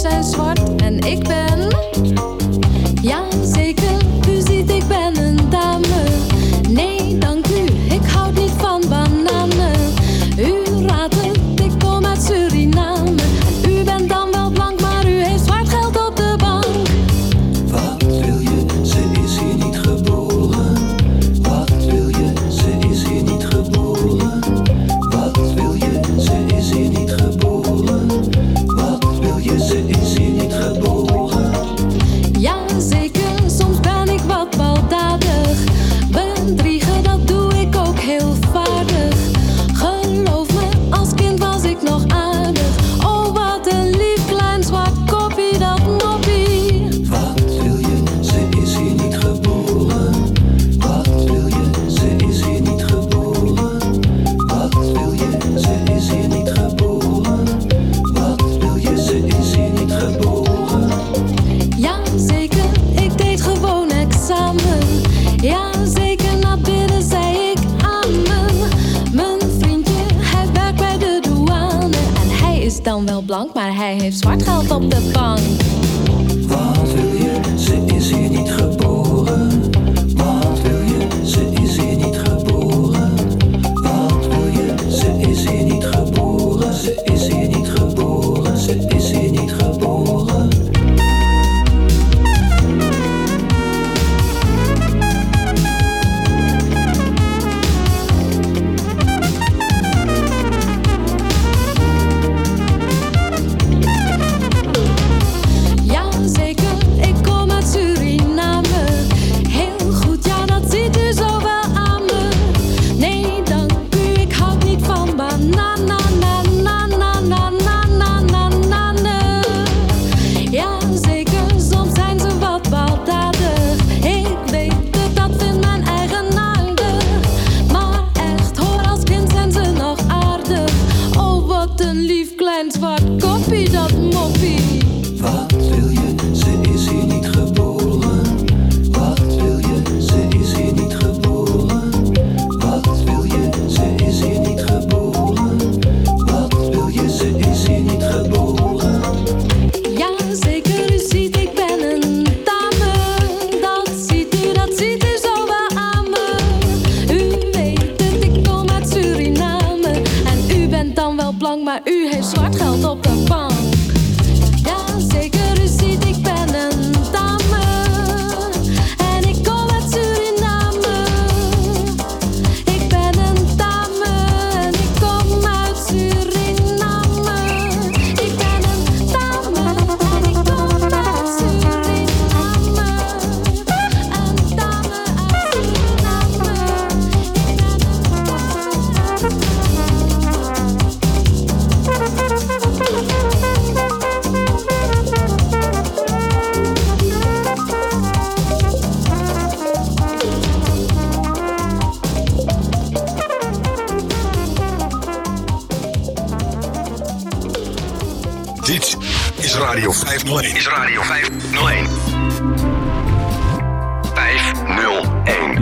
zijn zwart. En ik ben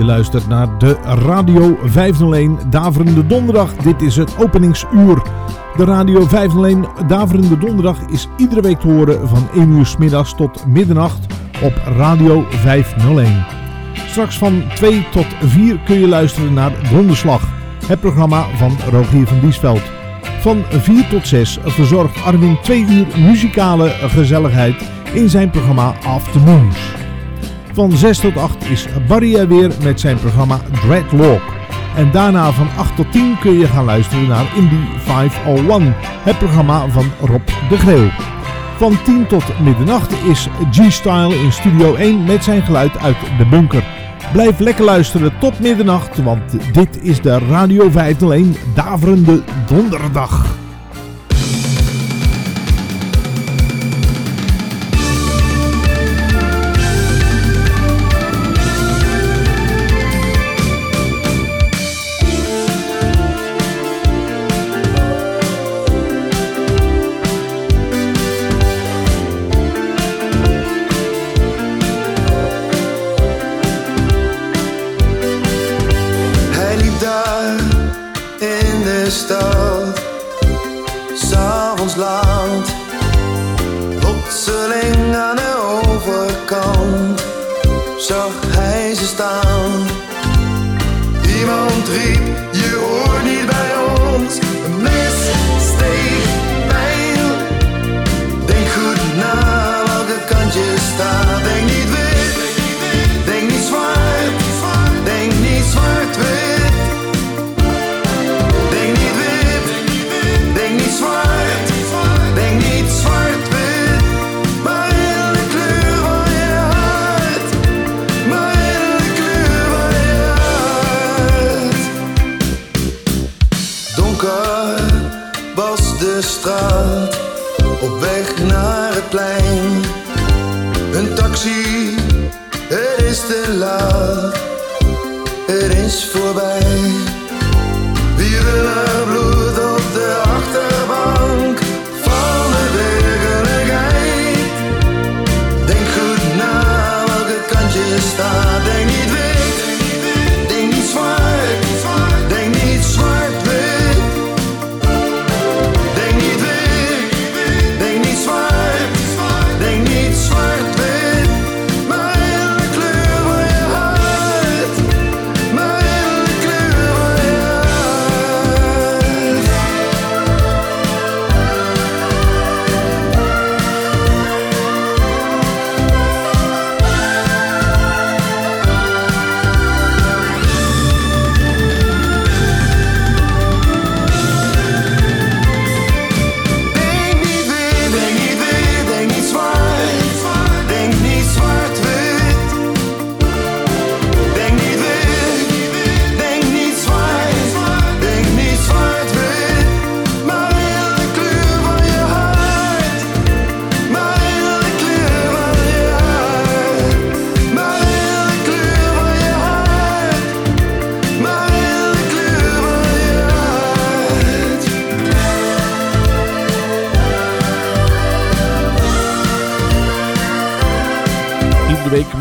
luistert naar de Radio 501 Daverende Donderdag. Dit is het openingsuur. De Radio 501 Daverende Donderdag is iedere week te horen van 1 uur s middags tot middernacht op Radio 501. Straks van 2 tot 4 kun je luisteren naar Donderslag, het programma van Rogier van Diesveld. Van 4 tot 6 verzorgt Armin 2 uur muzikale gezelligheid in zijn programma Afternoons. Van 6 tot 8 is Barry er weer met zijn programma Dreadlock. En daarna van 8 tot 10 kun je gaan luisteren naar Indie 501, het programma van Rob de Greeuw. Van 10 tot middernacht is G-Style in Studio 1 met zijn geluid uit de bunker. Blijf lekker luisteren tot middernacht, want dit is de Radio 501 Daverende Donderdag. zag hij ze staan. Iemand riep je voorbij.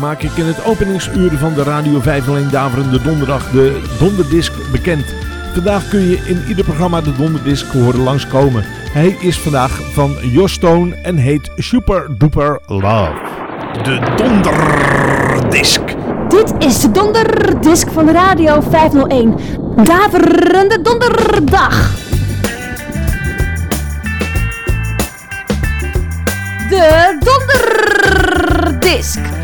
Maak ik in het openingsuur van de Radio 501 Daverende Donderdag de Donderdisc bekend. Vandaag kun je in ieder programma de Donderdisc horen langskomen. Hij is vandaag van Jos Stone en heet Super Duper Love. De Donderdisc. Dit is de Donderdisc van Radio 501. Daverende Donderdag. De Donderdisc.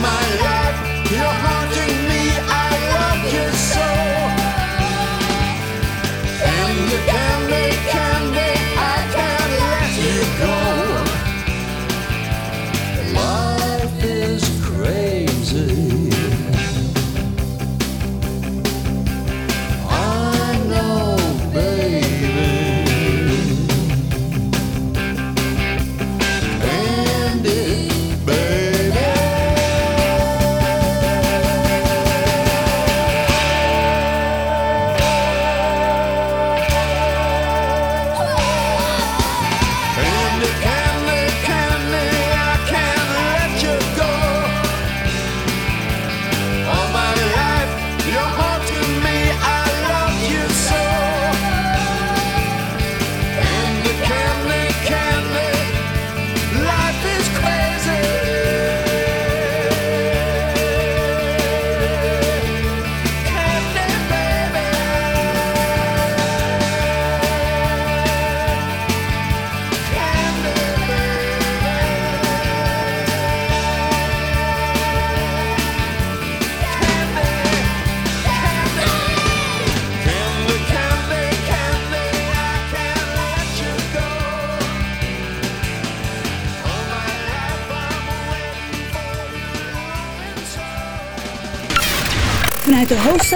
my life. You're haunting me.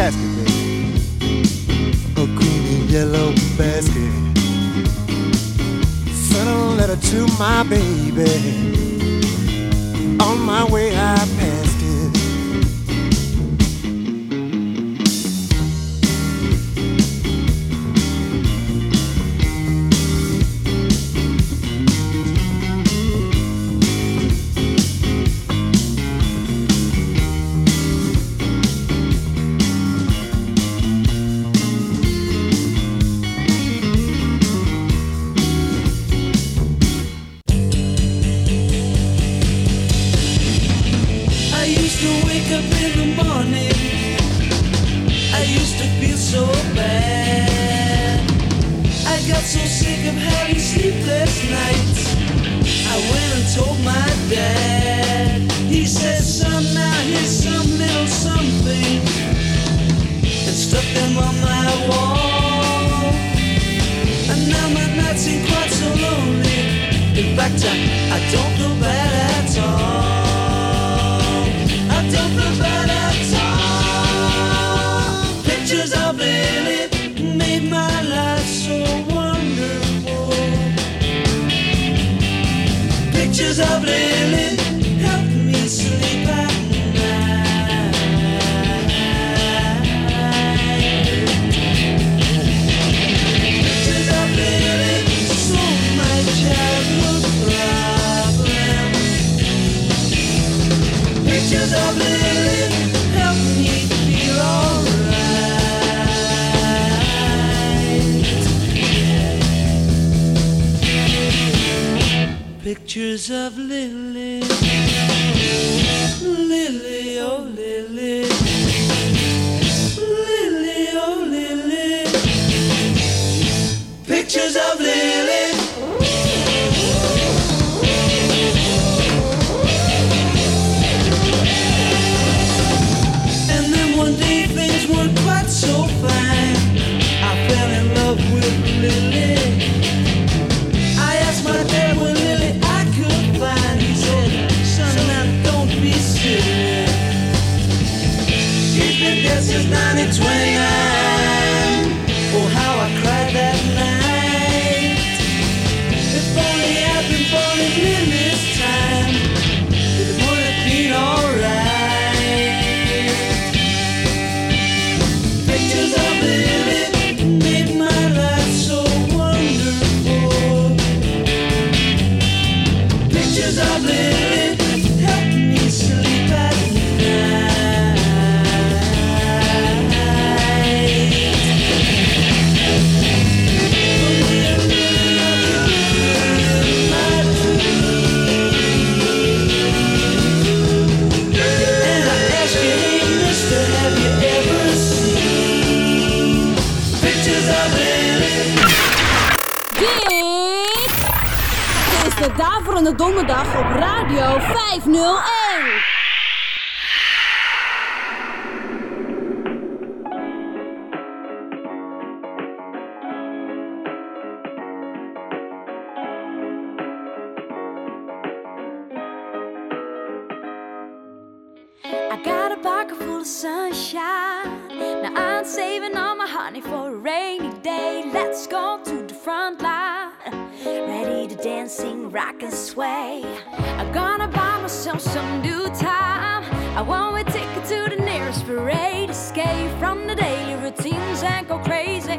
casket, baby. A green and yellow basket. Sent a letter to my baby. On my way I passed. pictures of Lily. Lily, oh Lily. Lily, oh Lily. Pictures of Lily. aankomende donderdag op Radio 501. sunshine. Now I'm saving all my honey for a rainy day. Let's go to rock and sway. I'm gonna buy myself some new time. I want a ticket to the nearest parade, escape from the daily routines and go crazy.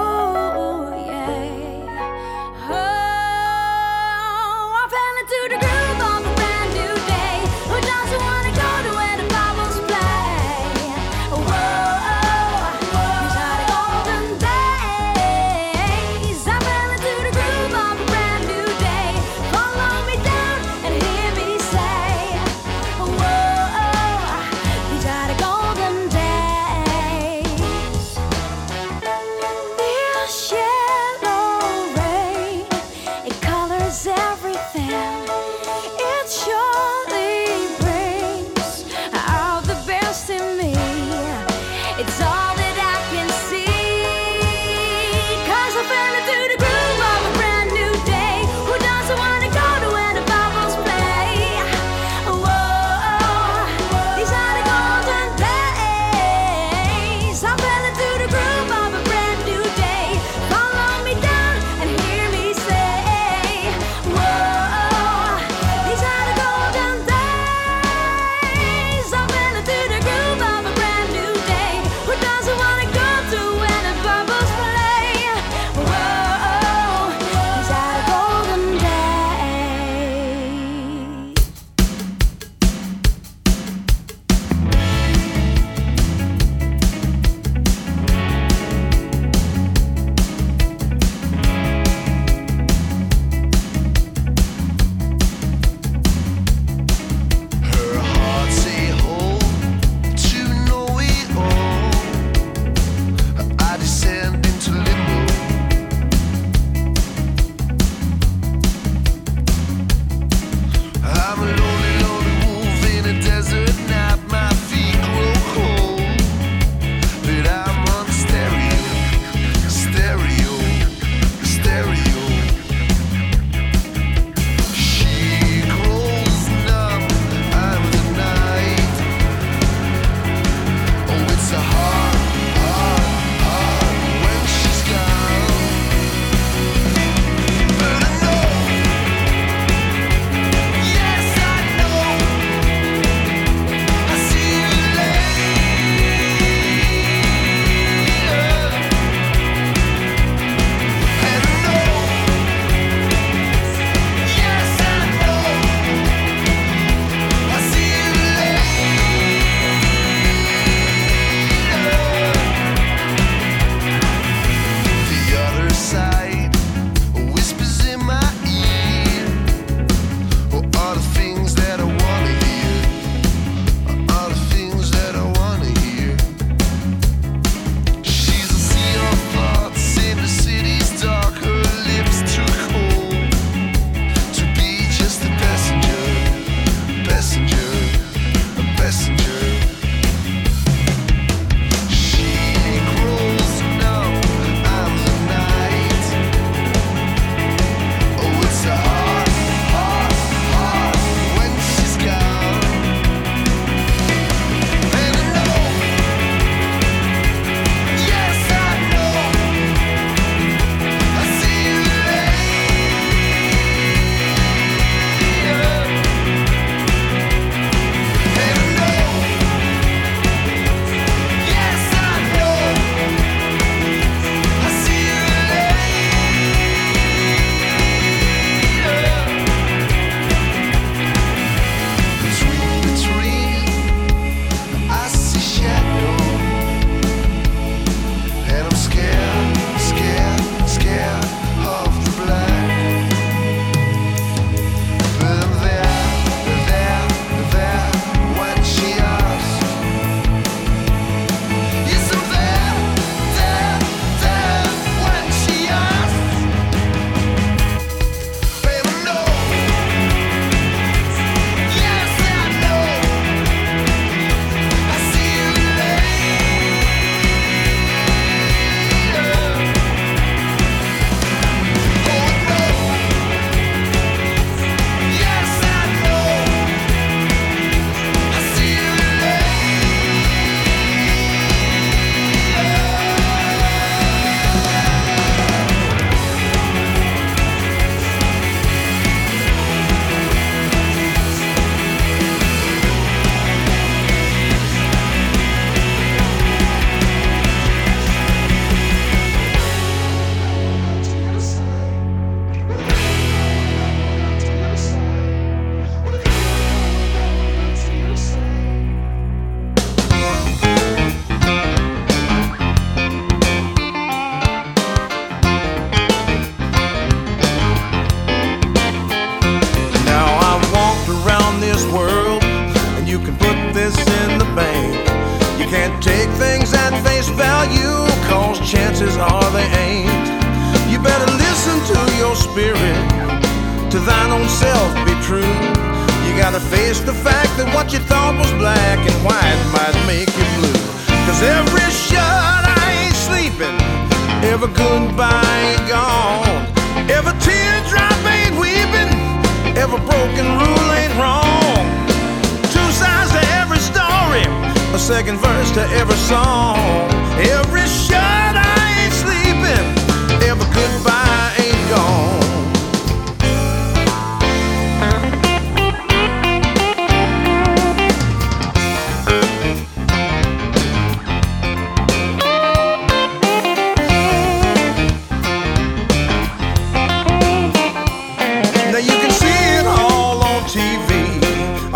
It's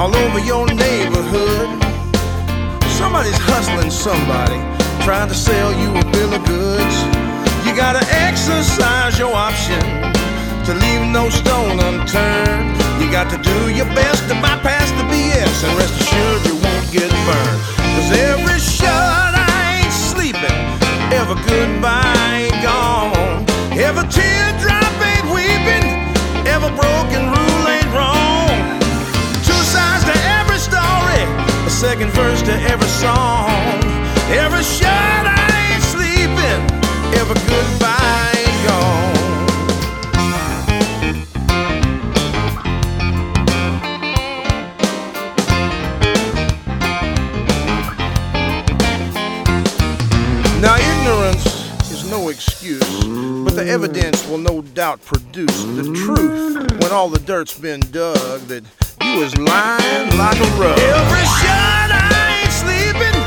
all over your neighborhood. Somebody's hustling somebody, trying to sell you a bill of goods. You gotta exercise your option to leave no stone unturned. You got to do your best to bypass the BS and rest assured you won't get burned. Cause every shot I ain't sleeping, every goodbye ain't gone, every teardrop ain't weeping, every broken second verse to every song. Every shot I ain't sleeping, every goodbye ain't gone. Now, ignorance is no excuse, but the evidence will no doubt produce the truth when all the dirt's been dug that you was lying like a rug. Every shot I ain't sleeping,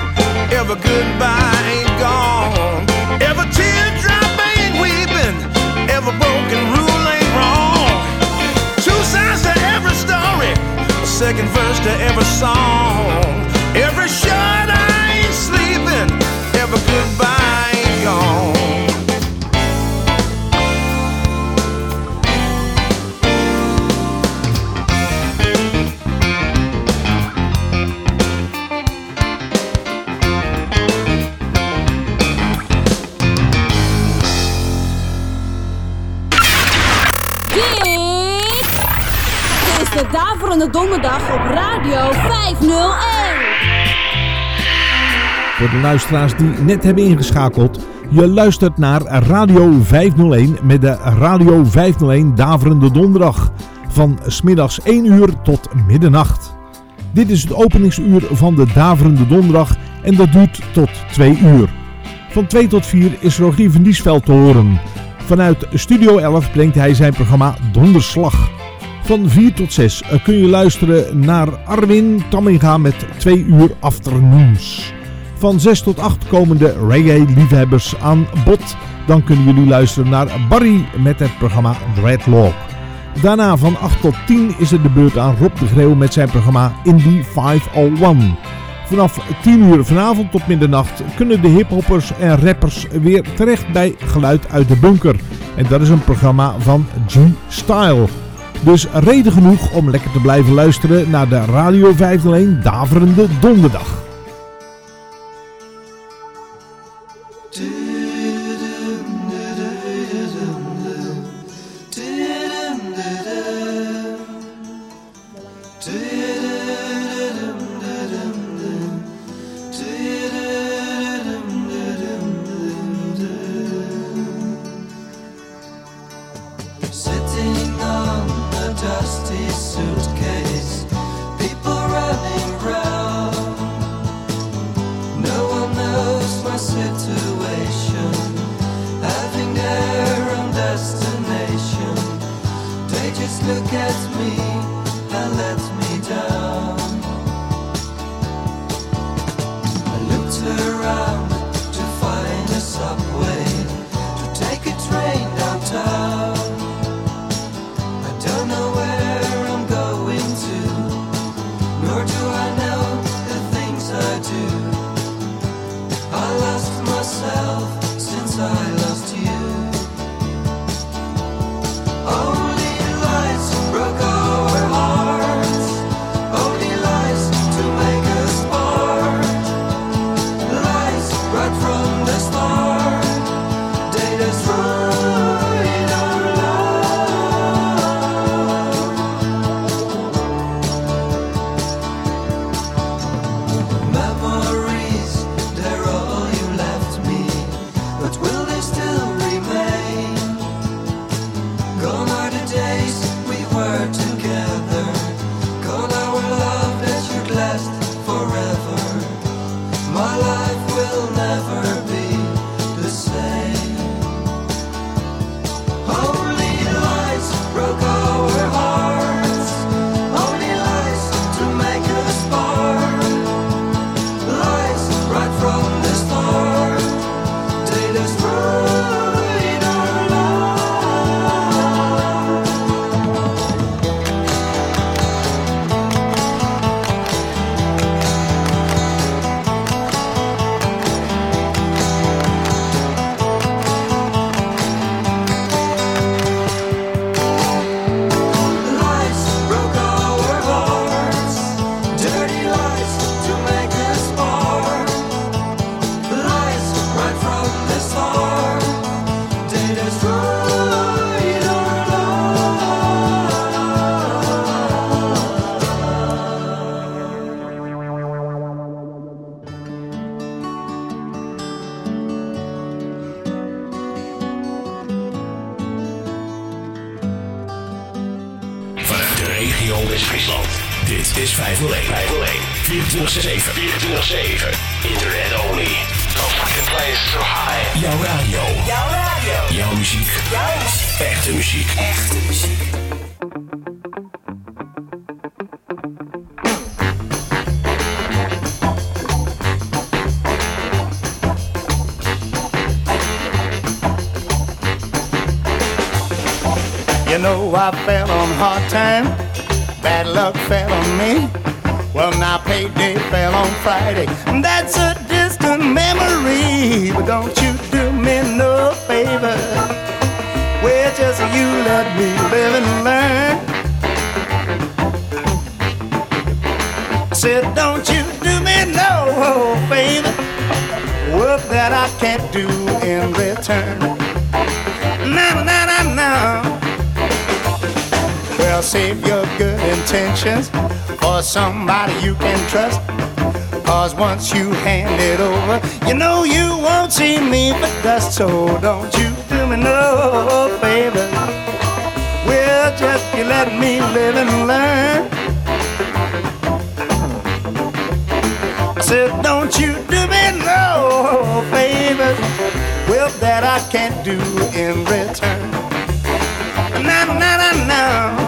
every goodbye ain't gone, every teardrop ain't weeping, every broken rule ain't wrong. Two sides to every story, second verse to every song. Every shot I ain't sleeping, every goodbye ain't gone. De Daverende Donderdag op Radio 501. Voor de luisteraars die net hebben ingeschakeld. Je luistert naar Radio 501 met de Radio 501 Daverende Donderdag. Van smiddags 1 uur tot middernacht. Dit is het openingsuur van de Daverende Donderdag en dat duurt tot 2 uur. Van 2 tot 4 is Rogier van Diesveld te horen. Vanuit Studio 11 brengt hij zijn programma Donderslag. Van 4 tot 6 kun je luisteren naar Arwin Tamminga met 2 uur afternoons. Van 6 tot 8 komen de reggae-liefhebbers aan bod. Dan kunnen jullie luisteren naar Barry met het programma Dreadlock. Daarna van 8 tot 10 is het de beurt aan Rob de Greeuw met zijn programma Indie 501. Vanaf 10 uur vanavond tot middernacht kunnen de hiphoppers en rappers weer terecht bij Geluid uit de Bunker. En dat is een programma van G-Style. Dus reden genoeg om lekker te blijven luisteren naar de Radio 501 Daverende Donderdag. Regio West-Friesland. Dit is 501. 501. 24-7. 24-7. Internet only. No fucking place so high. Jouw radio. Jouw radio. Jouw muziek. Jouw muziek. Echte muziek. Echte muziek. You know I fell on hard time, bad luck fell on me. Well, now payday fell on Friday. That's a distant memory, but don't you do me no favor. Well, just you let me live and learn. Said, don't you do me no favor. Work that I can't do in return. Well, save your good intentions for somebody you can trust. Cause once you hand it over, you know you won't see me for dust. So don't you do me no favor. Well, just you let me live and learn. I said, don't you do me no favor. Well, that I can't do in return. Na na na na.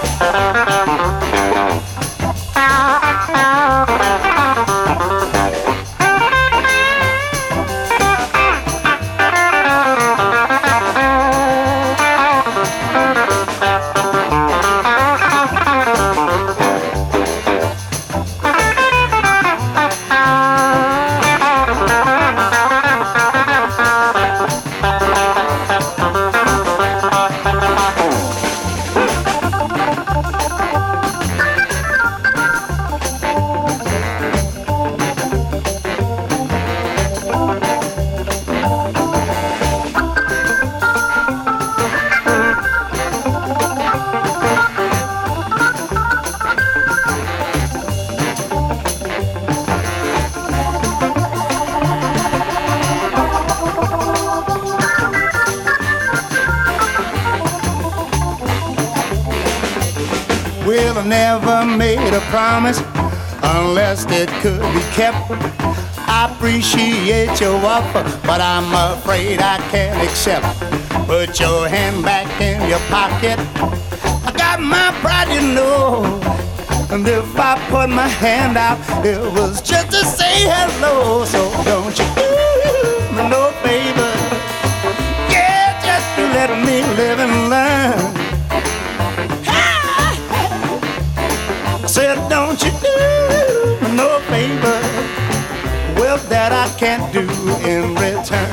it could be kept. I appreciate your offer, but I'm afraid I can't accept. Put your hand back in your pocket. I got my pride, you know. And if I put my hand out, it was just to say hello. So don't you do me no favor. Yeah, just to let me live can't do in return.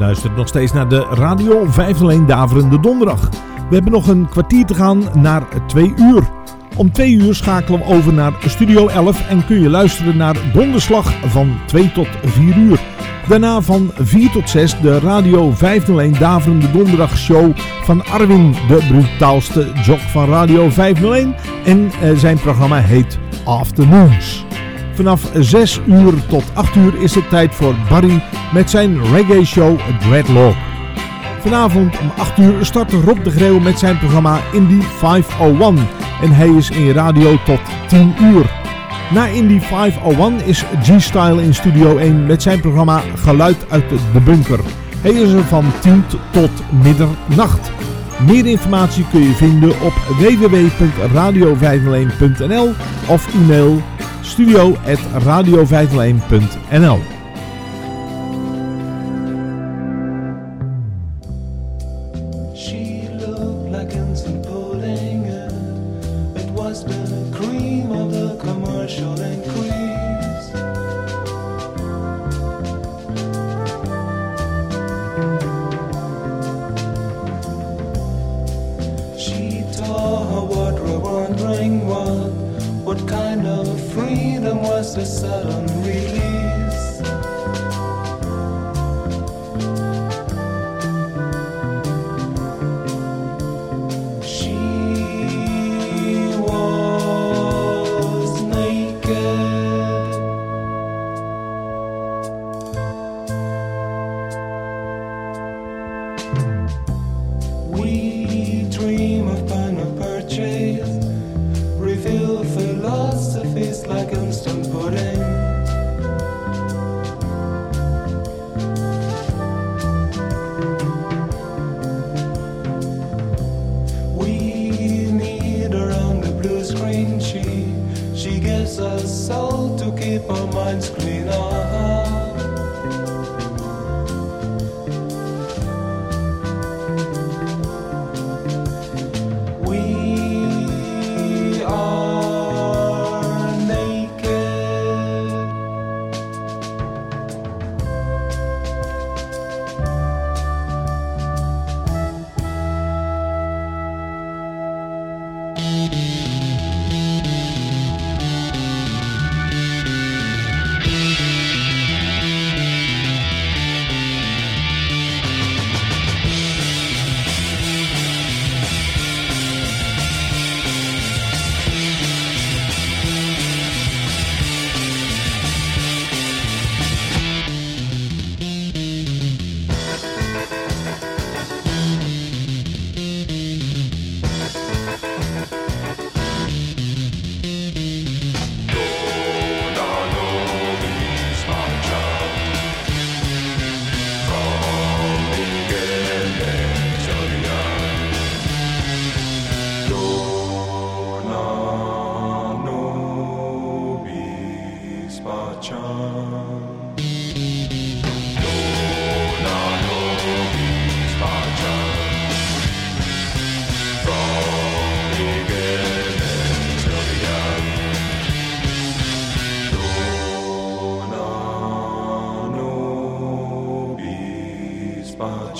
Luistert nog steeds naar de Radio 501 Daverende Donderdag. We hebben nog een kwartier te gaan naar 2 uur. Om 2 uur schakelen we over naar Studio 11 en kun je luisteren naar Donderslag van 2 tot 4 uur. Daarna van 4 tot 6 de Radio 501 Daverende Donderdag show van Arwin, de brutaalste jog van Radio 501. En eh, zijn programma heet Afternoons. Vanaf 6 uur tot 8 uur is het tijd voor Barry met zijn reggae show Dreadlock. Vanavond om 8 uur start Rob de Greeuw met zijn programma Indie 501 en hij is in radio tot 10 uur. Na Indie 501 is G-Style in Studio 1 met zijn programma Geluid uit de bunker. Hij is er van 10 tot middernacht. Meer informatie kun je vinden op www.radio501.nl of e-mail studio.radio501.nl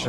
Dit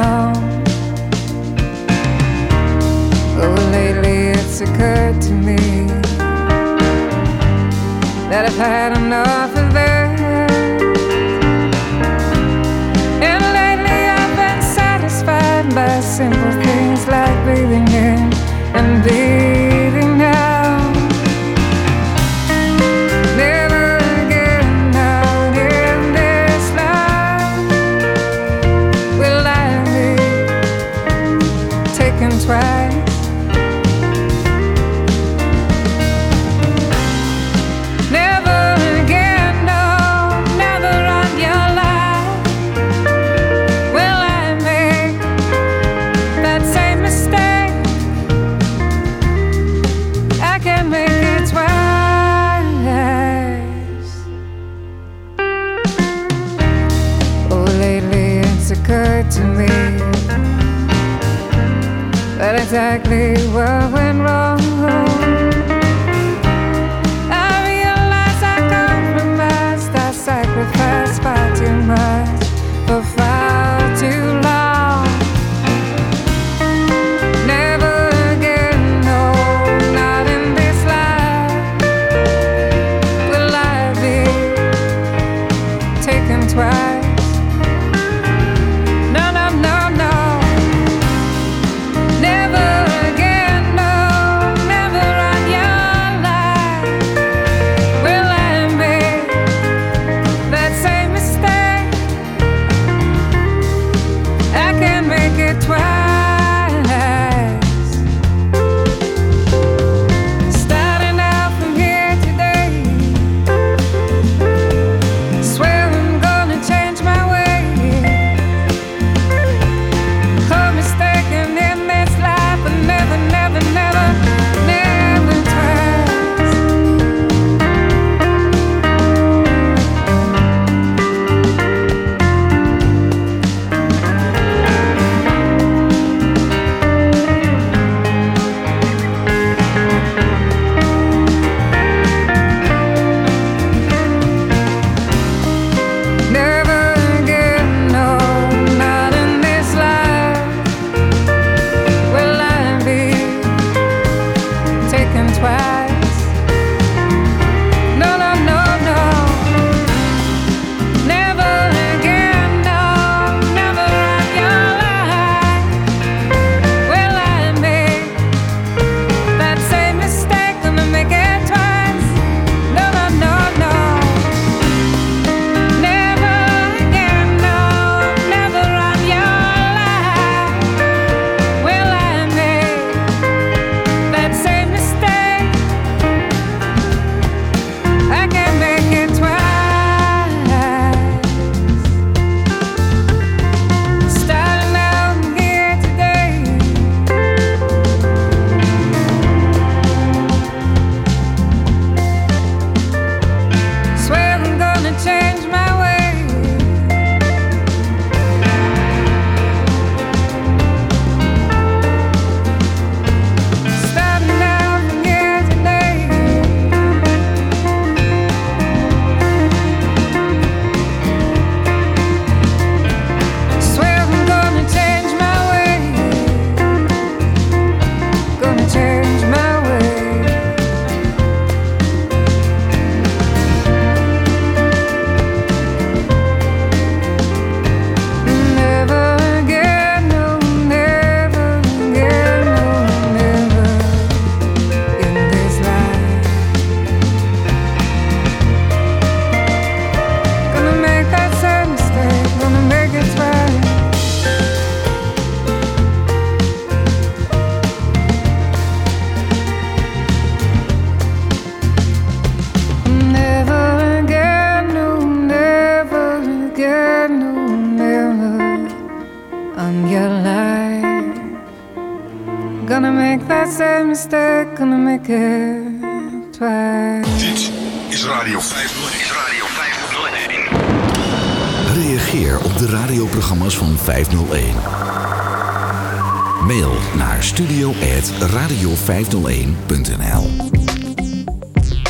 now. Oh, lately it's occurred to me that I've had enough of it. everywhere. Dit is Radio 501. Is Radio 501. Reageer op de radioprogramma's van 501. Mail naar studio.radio501.nl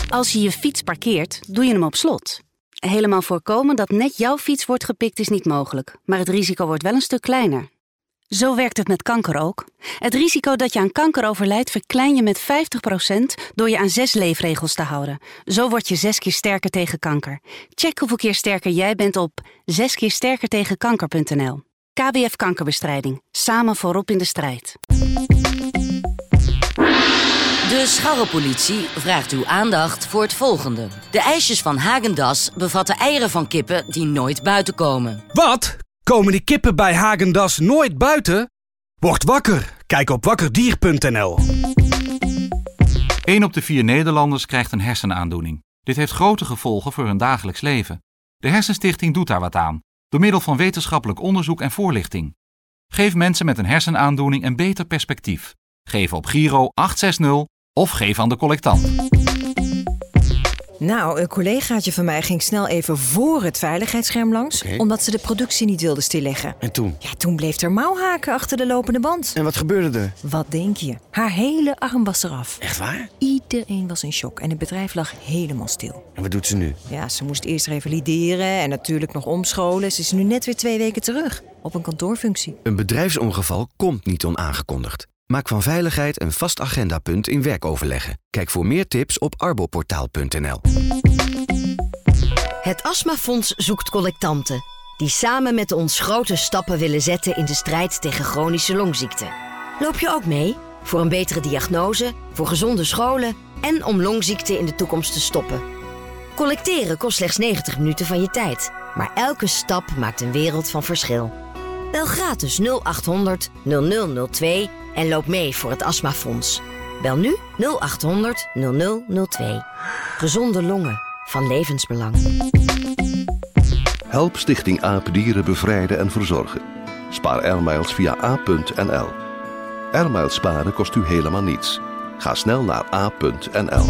Als je je fiets parkeert, doe je hem op slot. Helemaal voorkomen dat net jouw fiets wordt gepikt is niet mogelijk, maar het risico wordt wel een stuk kleiner. Zo werkt het met kanker ook. Het risico dat je aan kanker overlijdt verklein je met 50% door je aan zes leefregels te houden. Zo word je zes keer sterker tegen kanker. Check hoeveel keer sterker jij bent op zeskeersterkertegenkanker.nl. KWF Kankerbestrijding. Samen voorop in de strijd. De scharrepolitie vraagt uw aandacht voor het volgende. De ijsjes van Hagendas bevatten eieren van kippen die nooit buiten komen. Wat? Komen die kippen bij Hagendas nooit buiten? Word wakker. Kijk op wakkerdier.nl. 1 op de vier Nederlanders krijgt een hersenaandoening. Dit heeft grote gevolgen voor hun dagelijks leven. De Hersenstichting doet daar wat aan, door middel van wetenschappelijk onderzoek en voorlichting. Geef mensen met een hersenaandoening een beter perspectief. Geef op Giro 860 of geef aan de collectant. Nou, een collegaatje van mij ging snel even voor het veiligheidsscherm langs... Omdat ze de productie niet wilde stilleggen. En toen? Ja, toen bleef er mouwhaken achter de lopende band. En wat gebeurde er? Wat denk je? Haar hele arm was eraf. Echt waar? Iedereen was in shock en het bedrijf lag helemaal stil. En wat doet ze nu? Ja, ze moest eerst revalideren en natuurlijk nog omscholen. Ze is nu net weer twee weken terug op een kantoorfunctie. Een bedrijfsongeval komt niet onaangekondigd. Maak van veiligheid een vast agendapunt in werkoverleggen. Kijk voor meer tips op arboportaal.nl. Het Astmafonds zoekt collectanten die samen met ons grote stappen willen zetten in de strijd tegen chronische longziekten. Loop je ook mee? Voor een betere diagnose, voor gezonde scholen en om longziekten in de toekomst te stoppen. Collecteren kost slechts 90 minuten van je tijd, maar elke stap maakt een wereld van verschil. Bel gratis 0800 0002 en loop mee voor het Astmafonds. Bel nu 0800 0002. Gezonde longen van levensbelang. Help Stichting Apendieren bevrijden en verzorgen. Spaar airmiles via a.nl. Airmiles sparen kost u helemaal niets. Ga snel naar a.nl.